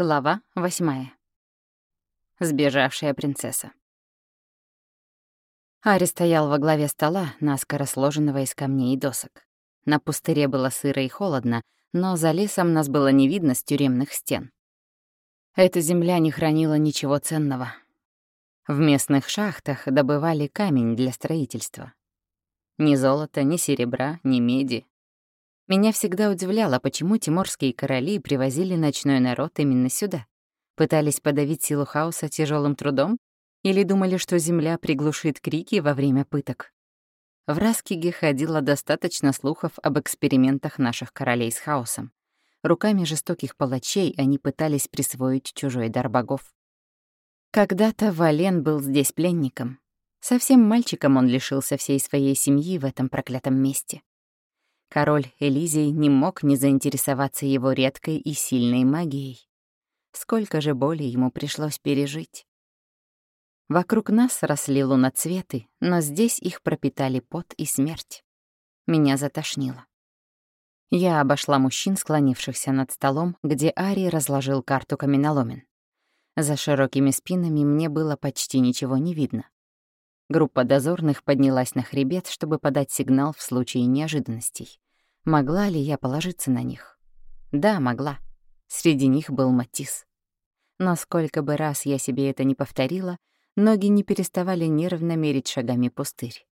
Глава восьмая. Сбежавшая принцесса. Ари стоял во главе стола, наскоро сложенного из камней и досок. На пустыре было сыро и холодно, но за лесом нас было не видно с тюремных стен. Эта земля не хранила ничего ценного. В местных шахтах добывали камень для строительства. Ни золота, ни серебра, ни меди, меня всегда удивляло, почему тиморские короли привозили ночной народ именно сюда. Пытались подавить силу хаоса тяжелым трудом? Или думали, что земля приглушит крики во время пыток? В Раскиге ходило достаточно слухов об экспериментах наших королей с хаосом. Руками жестоких палачей они пытались присвоить чужой дар богов. Когда-то Вален был здесь пленником. Совсем мальчиком он лишился всей своей семьи в этом проклятом месте. Король Элизий не мог не заинтересоваться его редкой и сильной магией. Сколько же боли ему пришлось пережить. Вокруг нас росли луноцветы, но здесь их пропитали пот и смерть. Меня затошнило. Я обошла мужчин, склонившихся над столом, где Ари разложил карту каменоломен. За широкими спинами мне было почти ничего не видно. Группа дозорных поднялась на хребет, чтобы подать сигнал в случае неожиданностей. Могла ли я положиться на них? Да, могла. Среди них был Матис. Но сколько бы раз я себе это не повторила, ноги не переставали нервно мерить шагами пустырь.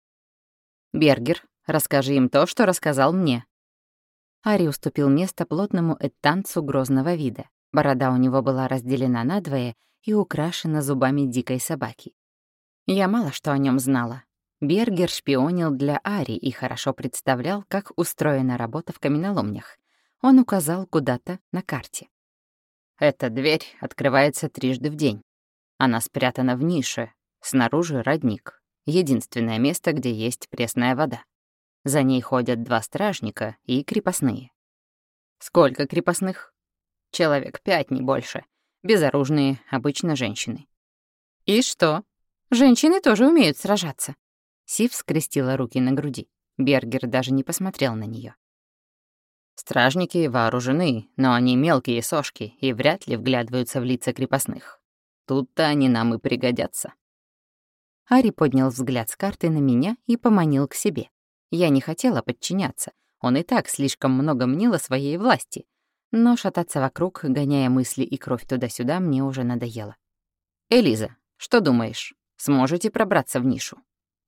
«Бергер, расскажи им то, что рассказал мне». Ари уступил место плотному эттанцу грозного вида. Борода у него была разделена надвое и украшена зубами дикой собаки. Я мало что о нем знала. Бергер шпионил для Ари и хорошо представлял, как устроена работа в каменоломнях. Он указал куда-то на карте. «Эта дверь открывается трижды в день. Она спрятана в нише, снаружи родник. Единственное место, где есть пресная вода. За ней ходят два стражника и крепостные. Сколько крепостных? Человек пять, не больше. Безоружные, обычно женщины. И что? Женщины тоже умеют сражаться. Сив скрестила руки на груди. Бергер даже не посмотрел на нее. Стражники вооружены, но они мелкие сошки и вряд ли вглядываются в лица крепостных. Тут-то они нам и пригодятся. Ари поднял взгляд с карты на меня и поманил к себе. Я не хотела подчиняться. Он и так слишком много мнил о своей власти. Но шататься вокруг, гоняя мысли и кровь туда-сюда, мне уже надоело. «Элиза, что думаешь?» Сможете пробраться в нишу?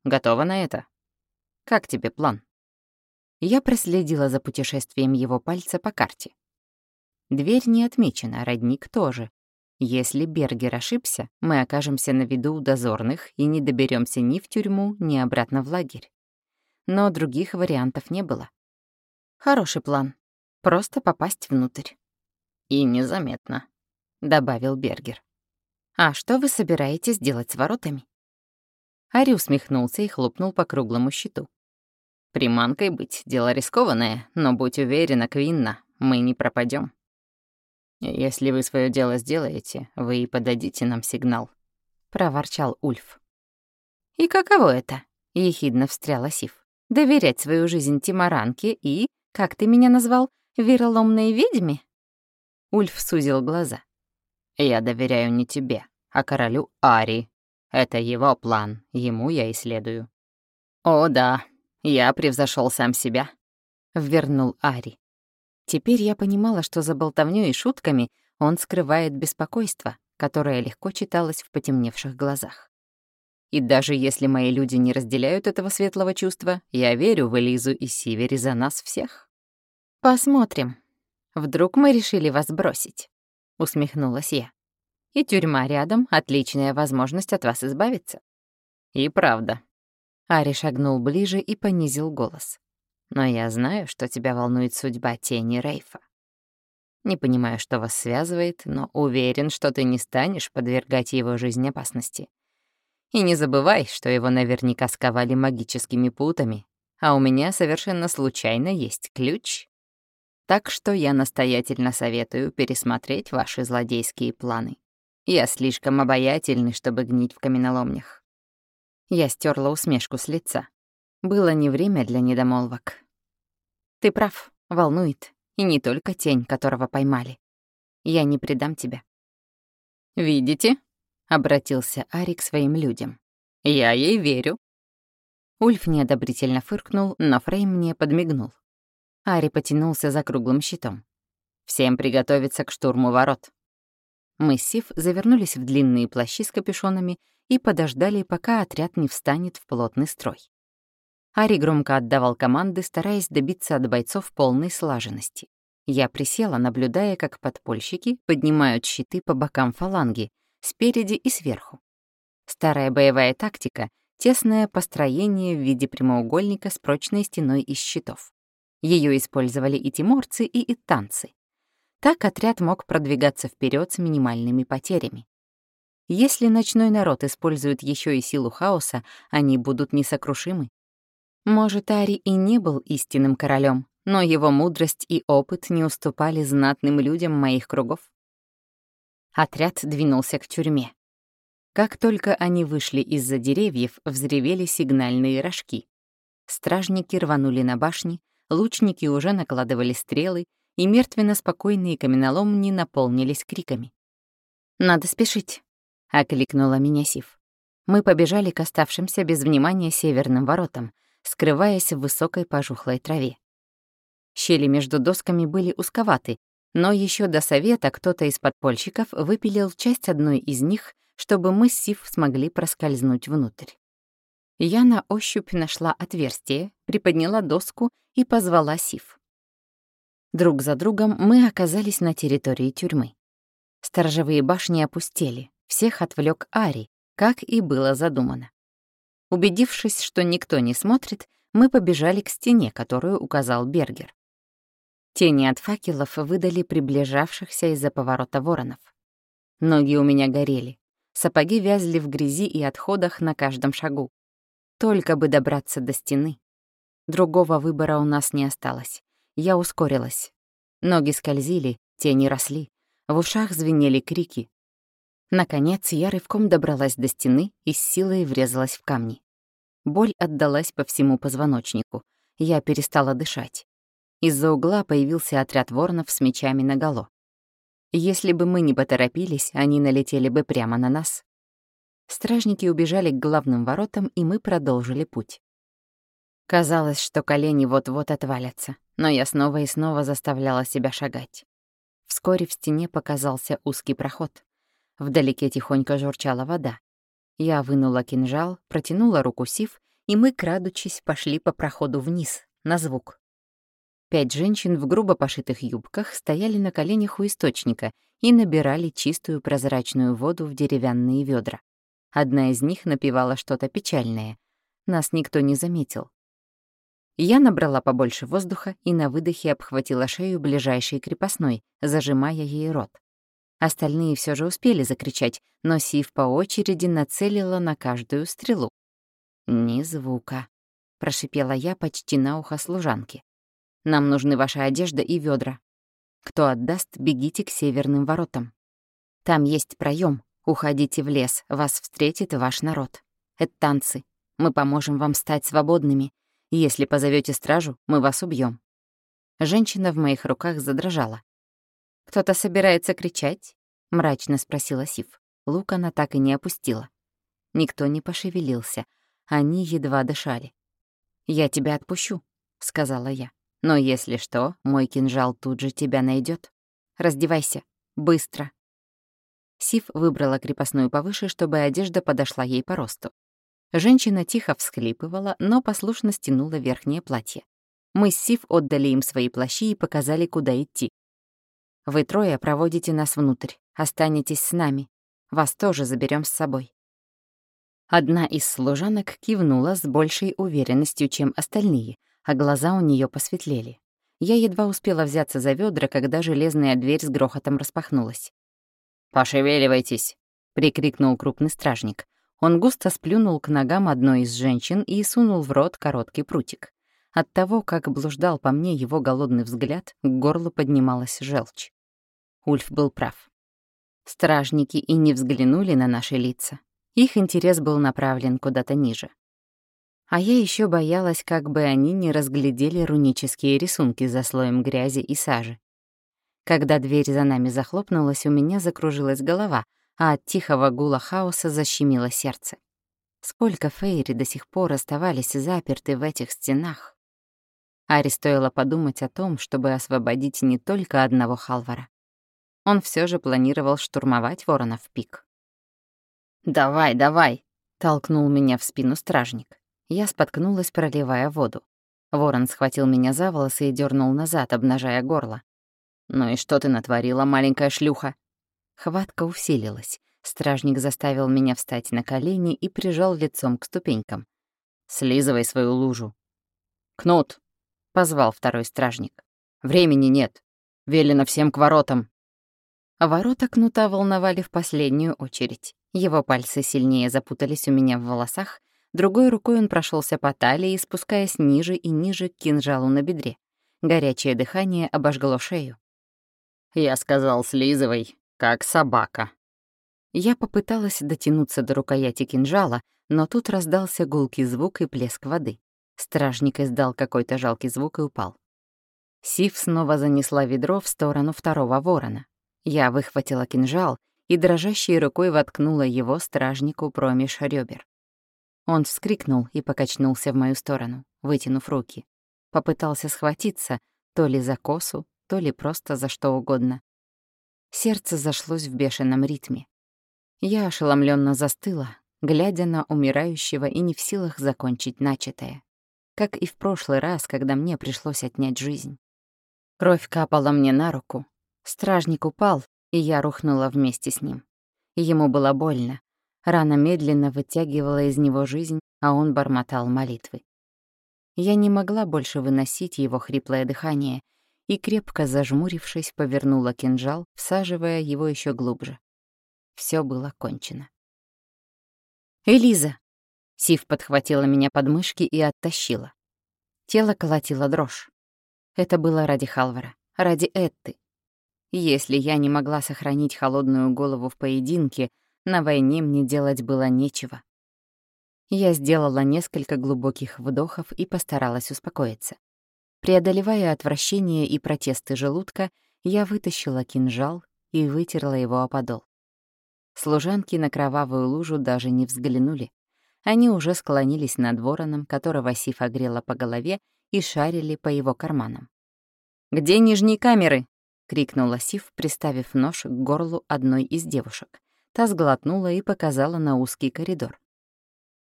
Готова на это? Как тебе план?» Я проследила за путешествием его пальца по карте. Дверь не отмечена, родник тоже. Если Бергер ошибся, мы окажемся на виду у дозорных и не доберемся ни в тюрьму, ни обратно в лагерь. Но других вариантов не было. Хороший план. Просто попасть внутрь. «И незаметно», — добавил Бергер. «А что вы собираетесь делать с воротами?» Ари усмехнулся и хлопнул по круглому щиту. «Приманкой быть — дело рискованное, но будь уверена, Квинна, мы не пропадем. Если вы свое дело сделаете, вы и подадите нам сигнал», — проворчал Ульф. «И каково это?» — ехидно встряла Сив. «Доверять свою жизнь Тимаранке и, как ты меня назвал, вероломной ведьме?» Ульф сузил глаза. Я доверяю не тебе, а королю Ари. Это его план, ему я и следую». «О, да, я превзошел сам себя», — ввернул Ари. Теперь я понимала, что за болтовнёй и шутками он скрывает беспокойство, которое легко читалось в потемневших глазах. И даже если мои люди не разделяют этого светлого чувства, я верю в Элизу и Сивери за нас всех. Посмотрим. Вдруг мы решили вас бросить. — усмехнулась я. «И тюрьма рядом — отличная возможность от вас избавиться». «И правда». Ари шагнул ближе и понизил голос. «Но я знаю, что тебя волнует судьба тени Рейфа. Не понимаю, что вас связывает, но уверен, что ты не станешь подвергать его жизни опасности. И не забывай, что его наверняка сковали магическими путами, а у меня совершенно случайно есть ключ так что я настоятельно советую пересмотреть ваши злодейские планы. Я слишком обаятельный, чтобы гнить в каменоломнях. Я стерла усмешку с лица. Было не время для недомолвок. Ты прав, волнует. И не только тень, которого поймали. Я не предам тебя. «Видите?» — обратился Ари к своим людям. «Я ей верю». Ульф неодобрительно фыркнул, но Фрейм мне подмигнул. Ари потянулся за круглым щитом. «Всем приготовиться к штурму ворот». Мы с Сив завернулись в длинные плащи с капюшонами и подождали, пока отряд не встанет в плотный строй. Ари громко отдавал команды, стараясь добиться от бойцов полной слаженности. Я присела, наблюдая, как подпольщики поднимают щиты по бокам фаланги, спереди и сверху. Старая боевая тактика — тесное построение в виде прямоугольника с прочной стеной из щитов. Ее использовали и тиморцы, и итанцы. Так отряд мог продвигаться вперед с минимальными потерями. Если ночной народ использует еще и силу хаоса, они будут несокрушимы. Может, Ари и не был истинным королем, но его мудрость и опыт не уступали знатным людям моих кругов. Отряд двинулся к тюрьме. Как только они вышли из-за деревьев, взревели сигнальные рожки. Стражники рванули на башни, лучники уже накладывали стрелы, и мертвенно-спокойные каменоломни наполнились криками. «Надо спешить», — окликнула меня Сив. Мы побежали к оставшимся без внимания северным воротам, скрываясь в высокой пожухлой траве. Щели между досками были узковаты, но еще до совета кто-то из подпольщиков выпилил часть одной из них, чтобы мы с Сив смогли проскользнуть внутрь. Я на ощупь нашла отверстие, приподняла доску и позвала Сив. Друг за другом мы оказались на территории тюрьмы. Сторожевые башни опустели, всех отвлек Ари, как и было задумано. Убедившись, что никто не смотрит, мы побежали к стене, которую указал Бергер. Тени от факелов выдали приближавшихся из-за поворота воронов. Ноги у меня горели, сапоги вязли в грязи и отходах на каждом шагу. Только бы добраться до стены. Другого выбора у нас не осталось. Я ускорилась. Ноги скользили, тени росли, в ушах звенели крики. Наконец, я рывком добралась до стены и с силой врезалась в камни. Боль отдалась по всему позвоночнику. Я перестала дышать. Из-за угла появился отряд воронов с мечами наголо. Если бы мы не поторопились, они налетели бы прямо на нас. Стражники убежали к главным воротам, и мы продолжили путь. Казалось, что колени вот-вот отвалятся, но я снова и снова заставляла себя шагать. Вскоре в стене показался узкий проход. Вдалеке тихонько журчала вода. Я вынула кинжал, протянула руку Сив, и мы, крадучись, пошли по проходу вниз, на звук. Пять женщин в грубо пошитых юбках стояли на коленях у источника и набирали чистую прозрачную воду в деревянные ведра. Одна из них напевала что-то печальное. Нас никто не заметил. Я набрала побольше воздуха и на выдохе обхватила шею ближайшей крепостной, зажимая ей рот. Остальные все же успели закричать, но Сив по очереди нацелила на каждую стрелу. «Ни звука», — прошипела я почти на ухо служанки. «Нам нужны ваша одежда и ведра. Кто отдаст, бегите к северным воротам. Там есть проем. Уходите в лес, вас встретит ваш народ. Это танцы. Мы поможем вам стать свободными, если позовете стражу, мы вас убьем. Женщина в моих руках задрожала. «Кто-то собирается кричать?» — мрачно спросила Сив. Лук она так и не опустила. Никто не пошевелился. Они едва дышали. «Я тебя отпущу», — сказала я. «Но если что, мой кинжал тут же тебя найдет. Раздевайся. Быстро». Сив выбрала крепостную повыше, чтобы одежда подошла ей по росту. Женщина тихо всхлипывала, но послушно стянула верхнее платье. Мы с Сив отдали им свои плащи и показали, куда идти. «Вы трое проводите нас внутрь, останетесь с нами. Вас тоже заберем с собой». Одна из служанок кивнула с большей уверенностью, чем остальные, а глаза у нее посветлели. Я едва успела взяться за ведра, когда железная дверь с грохотом распахнулась. «Пошевеливайтесь!» — прикрикнул крупный стражник. Он густо сплюнул к ногам одной из женщин и сунул в рот короткий прутик. От того, как блуждал по мне его голодный взгляд, к горлу поднималась желчь. Ульф был прав. Стражники и не взглянули на наши лица. Их интерес был направлен куда-то ниже. А я еще боялась, как бы они не разглядели рунические рисунки за слоем грязи и сажи. Когда дверь за нами захлопнулась, у меня закружилась голова, а от тихого гула хаоса защемило сердце. Сколько Фейри до сих пор оставались заперты в этих стенах? Ари стоило подумать о том, чтобы освободить не только одного Халвара. Он все же планировал штурмовать ворона в пик. «Давай, давай!» — толкнул меня в спину стражник. Я споткнулась, проливая воду. Ворон схватил меня за волосы и дернул назад, обнажая горло. «Ну и что ты натворила, маленькая шлюха?» Хватка усилилась. Стражник заставил меня встать на колени и прижал лицом к ступенькам. «Слизывай свою лужу». «Кнут!» — позвал второй стражник. «Времени нет. Велено всем к воротам». Ворота кнута волновали в последнюю очередь. Его пальцы сильнее запутались у меня в волосах, другой рукой он прошелся по талии, спускаясь ниже и ниже к кинжалу на бедре. Горячее дыхание обожгло шею. Я сказал, слизывай, как собака. Я попыталась дотянуться до рукояти кинжала, но тут раздался гулкий звук и плеск воды. Стражник издал какой-то жалкий звук и упал. Сив снова занесла ведро в сторону второго ворона. Я выхватила кинжал и дрожащей рукой воткнула его стражнику промеж ребер. Он вскрикнул и покачнулся в мою сторону, вытянув руки. Попытался схватиться то ли за косу, то ли просто за что угодно. Сердце зашлось в бешеном ритме. Я ошеломленно застыла, глядя на умирающего и не в силах закончить начатое. Как и в прошлый раз, когда мне пришлось отнять жизнь. Кровь капала мне на руку. Стражник упал, и я рухнула вместе с ним. Ему было больно. Рана медленно вытягивала из него жизнь, а он бормотал молитвы. Я не могла больше выносить его хриплое дыхание — и, крепко зажмурившись, повернула кинжал, всаживая его еще глубже. Все было кончено. «Элиза!» Сив подхватила меня под мышки и оттащила. Тело колотило дрожь. Это было ради Халвара, ради Этты. Если я не могла сохранить холодную голову в поединке, на войне мне делать было нечего. Я сделала несколько глубоких вдохов и постаралась успокоиться. Преодолевая отвращение и протесты желудка, я вытащила кинжал и вытерла его о подол. Служанки на кровавую лужу даже не взглянули. Они уже склонились над вороном, которого Сиф огрела по голове, и шарили по его карманам. «Где нижние камеры?» — крикнула Сиф, приставив нож к горлу одной из девушек. Та сглотнула и показала на узкий коридор.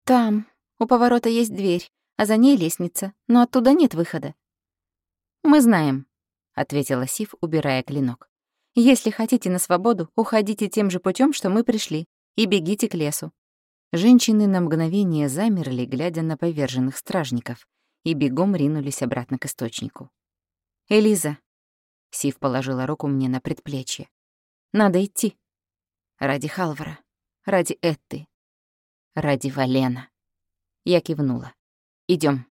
«Там. У поворота есть дверь, а за ней лестница, но оттуда нет выхода. «Мы знаем», — ответила Сив, убирая клинок. «Если хотите на свободу, уходите тем же путем, что мы пришли, и бегите к лесу». Женщины на мгновение замерли, глядя на поверженных стражников, и бегом ринулись обратно к источнику. «Элиза», — Сив положила руку мне на предплечье, — «надо идти. Ради Халвара, ради Этты, ради Валена». Я кивнула. Идем.